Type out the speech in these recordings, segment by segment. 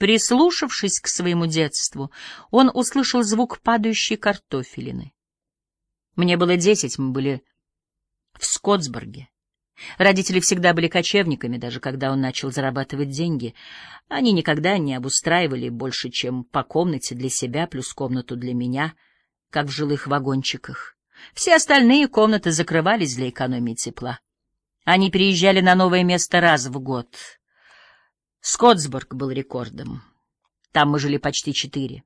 Прислушавшись к своему детству, он услышал звук падающей картофелины. Мне было десять, мы были в Скотсбурге. Родители всегда были кочевниками, даже когда он начал зарабатывать деньги. Они никогда не обустраивали больше, чем по комнате для себя плюс комнату для меня, как в жилых вагончиках. Все остальные комнаты закрывались для экономии тепла. Они переезжали на новое место раз в год — Скотсбург был рекордом. Там мы жили почти четыре.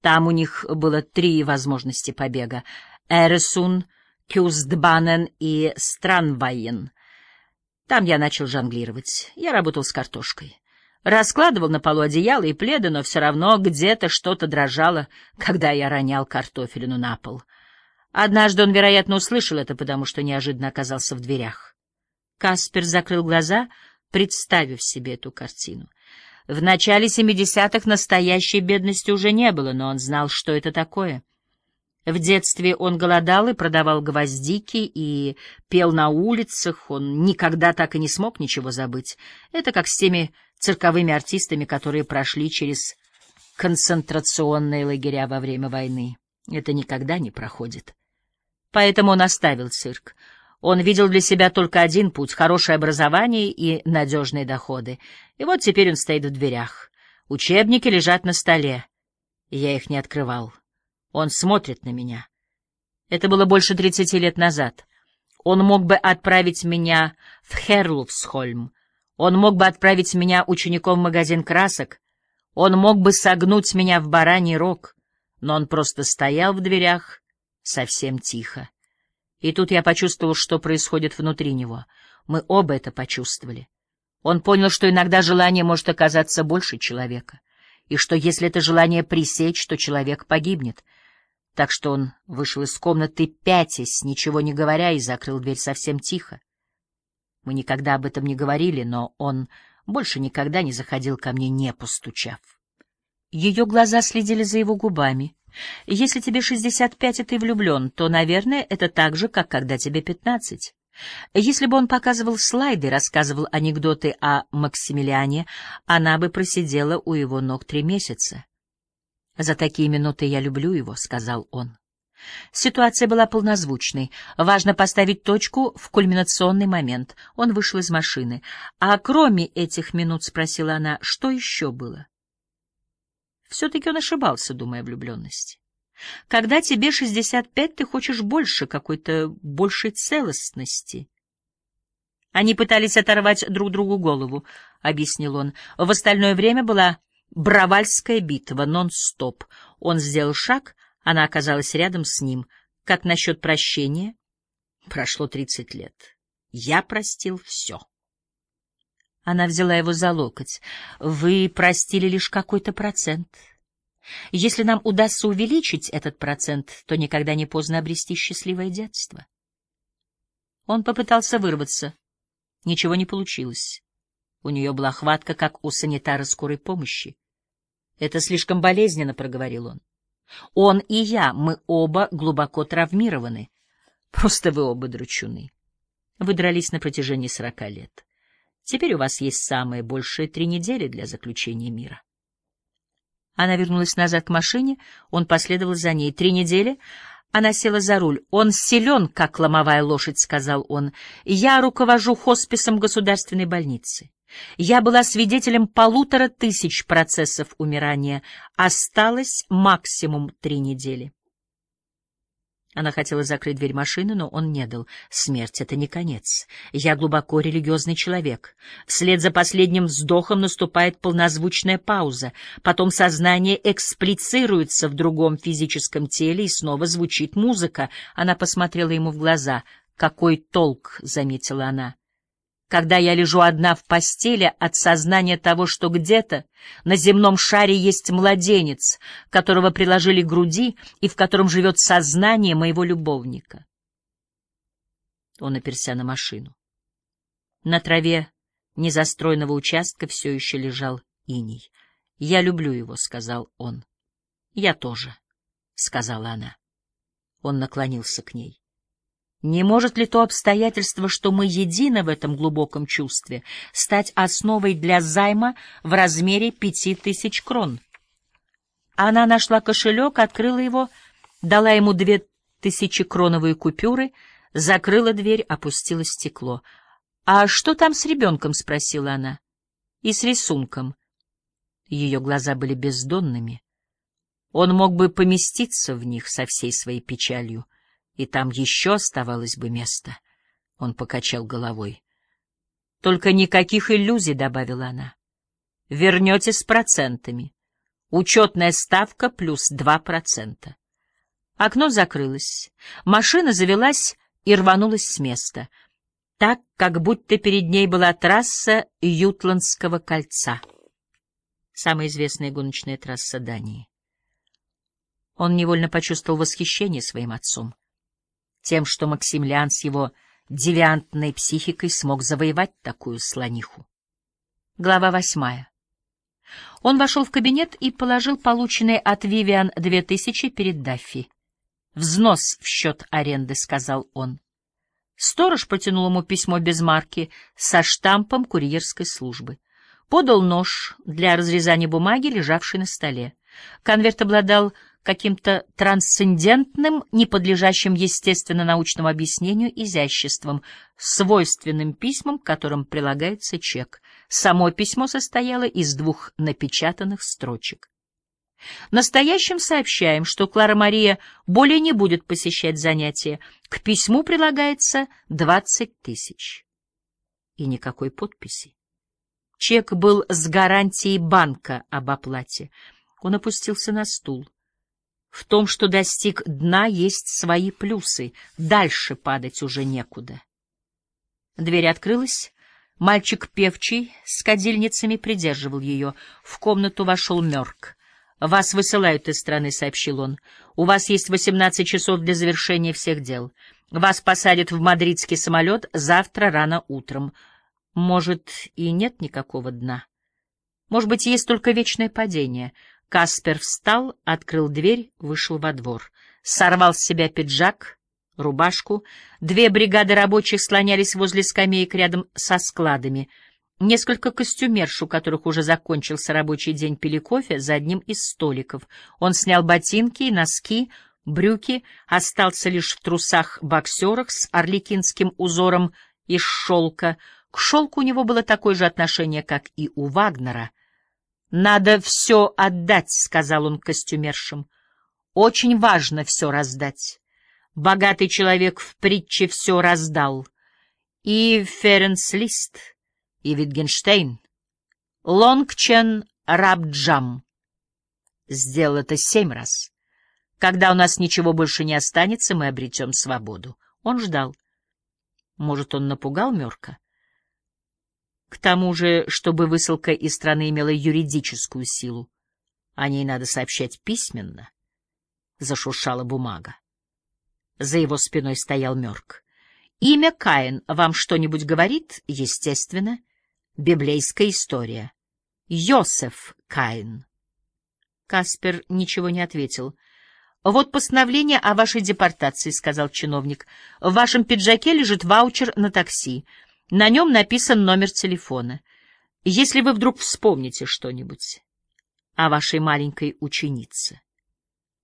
Там у них было три возможности побега — Эресун, Кюстбанен и Странвайен. Там я начал жонглировать. Я работал с картошкой. Раскладывал на полу одеяло и пледы, но все равно где-то что-то дрожало, когда я ронял картофелину на пол. Однажды он, вероятно, услышал это, потому что неожиданно оказался в дверях. Каспер закрыл глаза — представив себе эту картину. В начале 70-х настоящей бедности уже не было, но он знал, что это такое. В детстве он голодал и продавал гвоздики, и пел на улицах, он никогда так и не смог ничего забыть. Это как с теми цирковыми артистами, которые прошли через концентрационные лагеря во время войны. Это никогда не проходит. Поэтому он оставил цирк. Он видел для себя только один путь — хорошее образование и надежные доходы. И вот теперь он стоит в дверях. Учебники лежат на столе. Я их не открывал. Он смотрит на меня. Это было больше тридцати лет назад. Он мог бы отправить меня в Херлуфсхольм. Он мог бы отправить меня учеником в магазин красок. Он мог бы согнуть меня в бараний рог. Но он просто стоял в дверях совсем тихо. И тут я почувствовал, что происходит внутри него. Мы оба это почувствовали. Он понял, что иногда желание может оказаться больше человека, и что если это желание пресечь, то человек погибнет. Так что он вышел из комнаты пятясь, ничего не говоря, и закрыл дверь совсем тихо. Мы никогда об этом не говорили, но он больше никогда не заходил ко мне, не постучав. Ее глаза следили за его губами. Если тебе 65 и ты влюблен, то, наверное, это так же, как когда тебе 15. Если бы он показывал слайды, рассказывал анекдоты о Максимилиане, она бы просидела у его ног три месяца. «За такие минуты я люблю его», — сказал он. Ситуация была полнозвучной. Важно поставить точку в кульминационный момент. Он вышел из машины. «А кроме этих минут, — спросила она, — что еще было?» Все-таки он ошибался, думая о влюбленности. Когда тебе 65, ты хочешь больше, какой-то большей целостности. Они пытались оторвать друг другу голову, — объяснил он. В остальное время была Бравальская битва, нон-стоп. Он сделал шаг, она оказалась рядом с ним. Как насчет прощения? Прошло тридцать лет. Я простил все. Она взяла его за локоть. Вы простили лишь какой-то процент. Если нам удастся увеличить этот процент, то никогда не поздно обрести счастливое детство. Он попытался вырваться. Ничего не получилось. У нее была хватка, как у санитара скорой помощи. «Это слишком болезненно», — проговорил он. «Он и я, мы оба глубоко травмированы. Просто вы оба дручуны. Вы дрались на протяжении сорока лет. Теперь у вас есть самые большие три недели для заключения мира. Она вернулась назад к машине, он последовал за ней. Три недели она села за руль. «Он силен, как ломовая лошадь», — сказал он. «Я руковожу хосписом государственной больницы. Я была свидетелем полутора тысяч процессов умирания. Осталось максимум три недели». Она хотела закрыть дверь машины, но он не дал. Смерть — это не конец. Я глубоко религиозный человек. Вслед за последним вздохом наступает полнозвучная пауза. Потом сознание эксплицируется в другом физическом теле, и снова звучит музыка. Она посмотрела ему в глаза. «Какой толк?» — заметила она когда я лежу одна в постели от сознания того, что где-то на земном шаре есть младенец, которого приложили к груди и в котором живет сознание моего любовника. Он оперся на машину. На траве незастроенного участка все еще лежал иней. «Я люблю его», — сказал он. «Я тоже», — сказала она. Он наклонился к ней. Не может ли то обстоятельство, что мы едины в этом глубоком чувстве, стать основой для займа в размере пяти тысяч крон? Она нашла кошелек, открыла его, дала ему две тысячи кроновые купюры, закрыла дверь, опустила стекло. — А что там с ребенком? — спросила она. — И с рисунком. Ее глаза были бездонными. Он мог бы поместиться в них со всей своей печалью — и там еще оставалось бы место. Он покачал головой. Только никаких иллюзий, — добавила она. Вернете с процентами. Учетная ставка плюс два процента. Окно закрылось. Машина завелась и рванулась с места, так, как будто перед ней была трасса Ютландского кольца. Самая известная гоночная трасса Дании. Он невольно почувствовал восхищение своим отцом тем, что Максимилиан с его девиантной психикой смог завоевать такую слониху. Глава восьмая. Он вошел в кабинет и положил полученные от Вивиан две тысячи перед Даффи. «Взнос в счет аренды», — сказал он. Сторож протянул ему письмо без марки со штампом курьерской службы. Подал нож для разрезания бумаги, лежавший на столе. Конверт обладал каким-то трансцендентным, не подлежащим естественно-научному объяснению изяществом, свойственным письмам, к которым прилагается чек. Само письмо состояло из двух напечатанных строчек. Настоящим сообщаем, что Клара Мария более не будет посещать занятия. К письму прилагается двадцать тысяч. И никакой подписи. Чек был с гарантией банка об оплате. Он опустился на стул. В том, что достиг дна, есть свои плюсы. Дальше падать уже некуда. Дверь открылась. Мальчик певчий с кадильницами придерживал ее. В комнату вошел Мёрк. «Вас высылают из страны», — сообщил он. «У вас есть восемнадцать часов для завершения всех дел. Вас посадят в мадридский самолет завтра рано утром. Может, и нет никакого дна. Может быть, есть только вечное падение». Каспер встал, открыл дверь, вышел во двор. Сорвал с себя пиджак, рубашку. Две бригады рабочих слонялись возле скамеек рядом со складами. Несколько костюмерш, у которых уже закончился рабочий день, пили кофе за одним из столиков. Он снял ботинки и носки, брюки, остался лишь в трусах-боксерах с орликинским узором из шелка. К шелку у него было такое же отношение, как и у Вагнера — «Надо все отдать», — сказал он костюмершам. «Очень важно все раздать. Богатый человек в притче все раздал. И Ференс Лист, и Витгенштейн, Лонгчен Рабджам. Сделал это семь раз. Когда у нас ничего больше не останется, мы обретем свободу». Он ждал. Может, он напугал Мёрка? К тому же, чтобы высылка из страны имела юридическую силу, о ней надо сообщать письменно. Зашуршала бумага. За его спиной стоял Мёрк. Имя Каин вам что-нибудь говорит? Естественно. Библейская история. Йосеф Каин. Каспер ничего не ответил. «Вот постановление о вашей депортации», — сказал чиновник. «В вашем пиджаке лежит ваучер на такси. На нем написан номер телефона. Если вы вдруг вспомните что-нибудь о вашей маленькой ученице.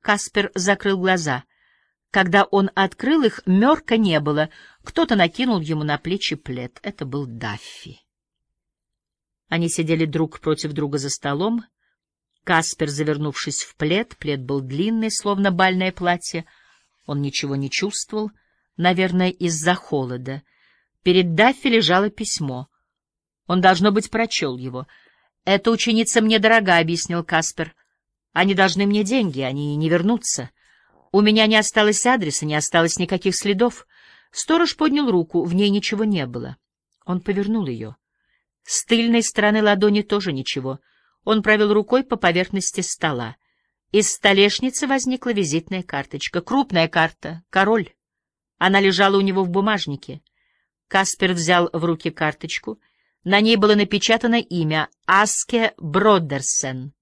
Каспер закрыл глаза. Когда он открыл их, Мёрка не было. Кто-то накинул ему на плечи плед. Это был Даффи. Они сидели друг против друга за столом. Каспер, завернувшись в плед, плед был длинный, словно бальное платье. Он ничего не чувствовал, наверное, из-за холода — Перед Даффи лежало письмо. Он, должно быть, прочел его. «Эта ученица мне дорога», — объяснил Каспер. «Они должны мне деньги, они не вернутся. У меня не осталось адреса, не осталось никаких следов». Сторож поднял руку, в ней ничего не было. Он повернул ее. С тыльной стороны ладони тоже ничего. Он провел рукой по поверхности стола. Из столешницы возникла визитная карточка. Крупная карта, король. Она лежала у него в бумажнике. Каспер взял в руки карточку. На ней было напечатано имя Аске Бродерсен.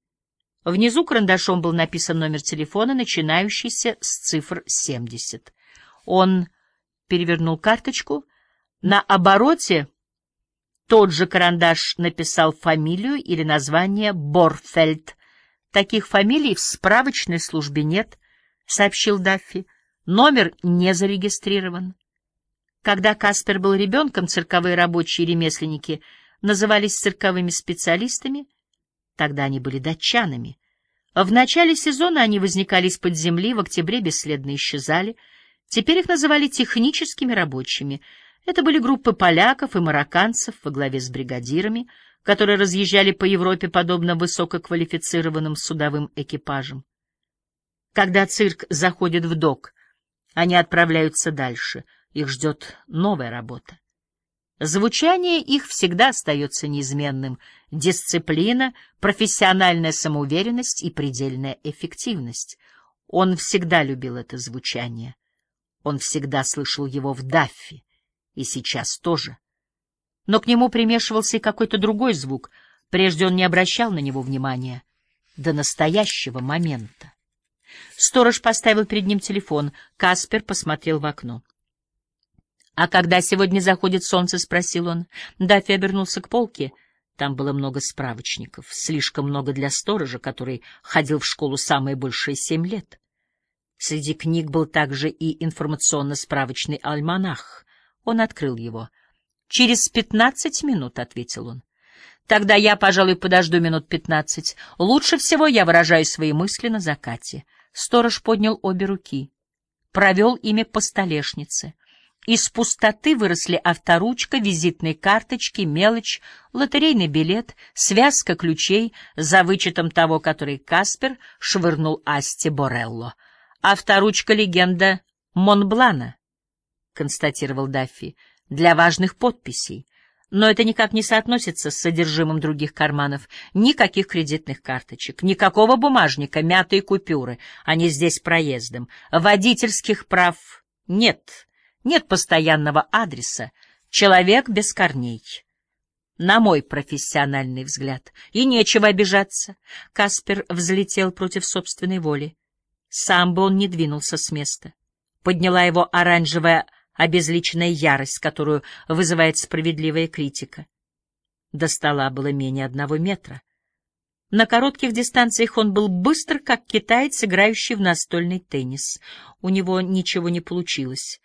Внизу карандашом был написан номер телефона, начинающийся с цифр 70. Он перевернул карточку. На обороте тот же карандаш написал фамилию или название Борфельд. Таких фамилий в справочной службе нет, — сообщил Даффи. Номер не зарегистрирован. Когда Каспер был ребенком, цирковые рабочие и ремесленники назывались цирковыми специалистами, тогда они были датчанами. В начале сезона они возникали из-под земли, в октябре бесследно исчезали. Теперь их называли техническими рабочими. Это были группы поляков и марокканцев во главе с бригадирами, которые разъезжали по Европе подобно высококвалифицированным судовым экипажам. Когда цирк заходит в док, они отправляются дальше — их ждет новая работа. Звучание их всегда остается неизменным. Дисциплина, профессиональная самоуверенность и предельная эффективность. Он всегда любил это звучание. Он всегда слышал его в Даффе, и сейчас тоже. Но к нему примешивался и какой-то другой звук. Прежде он не обращал на него внимания. До настоящего момента. Сторож поставил перед ним телефон. Каспер посмотрел в окно. «А когда сегодня заходит солнце?» — спросил он. Даффи обернулся к полке. Там было много справочников, слишком много для сторожа, который ходил в школу самые большие семь лет. Среди книг был также и информационно-справочный альманах. Он открыл его. «Через пятнадцать минут», — ответил он. «Тогда я, пожалуй, подожду минут пятнадцать. Лучше всего я выражаю свои мысли на закате». Сторож поднял обе руки, провел ими по столешнице — из пустоты выросли авторучка, визитные карточки, мелочь, лотерейный билет, связка ключей за вычетом того, который Каспер швырнул Асти Борелло. Авторучка — легенда Монблана, — констатировал Даффи, — для важных подписей. Но это никак не соотносится с содержимым других карманов. Никаких кредитных карточек, никакого бумажника, мятые купюры. Они здесь проездом. Водительских прав нет нет постоянного адреса, человек без корней. На мой профессиональный взгляд. И нечего обижаться. Каспер взлетел против собственной воли. Сам бы он не двинулся с места. Подняла его оранжевая обезличенная ярость, которую вызывает справедливая критика. До стола было менее одного метра. На коротких дистанциях он был быстр, как китаец, играющий в настольный теннис. У него ничего не получилось.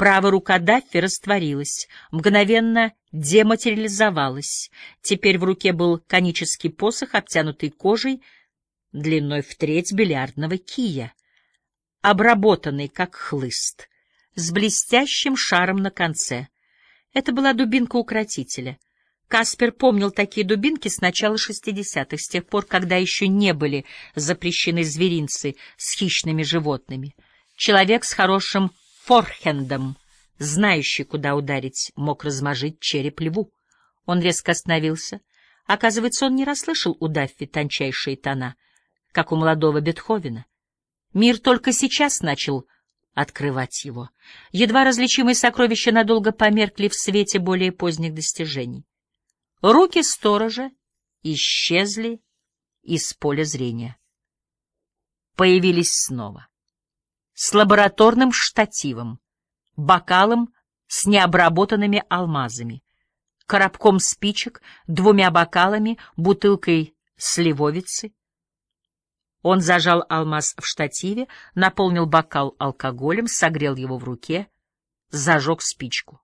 Правая рука Даффи растворилась, мгновенно дематериализовалась. Теперь в руке был конический посох, обтянутый кожей, длиной в треть бильярдного кия, обработанный как хлыст, с блестящим шаром на конце. Это была дубинка укротителя. Каспер помнил такие дубинки с начала шестидесятых, с тех пор, когда еще не были запрещены зверинцы с хищными животными. Человек с хорошим форхендом, знающий, куда ударить, мог размажить череп льву. Он резко остановился. Оказывается, он не расслышал у Даффи тончайшие тона, как у молодого Бетховена. Мир только сейчас начал открывать его. Едва различимые сокровища надолго померкли в свете более поздних достижений. Руки сторожа исчезли из поля зрения. Появились снова с лабораторным штативом, бокалом с необработанными алмазами, коробком спичек, двумя бокалами, бутылкой сливовицы. Он зажал алмаз в штативе, наполнил бокал алкоголем, согрел его в руке, зажег спичку.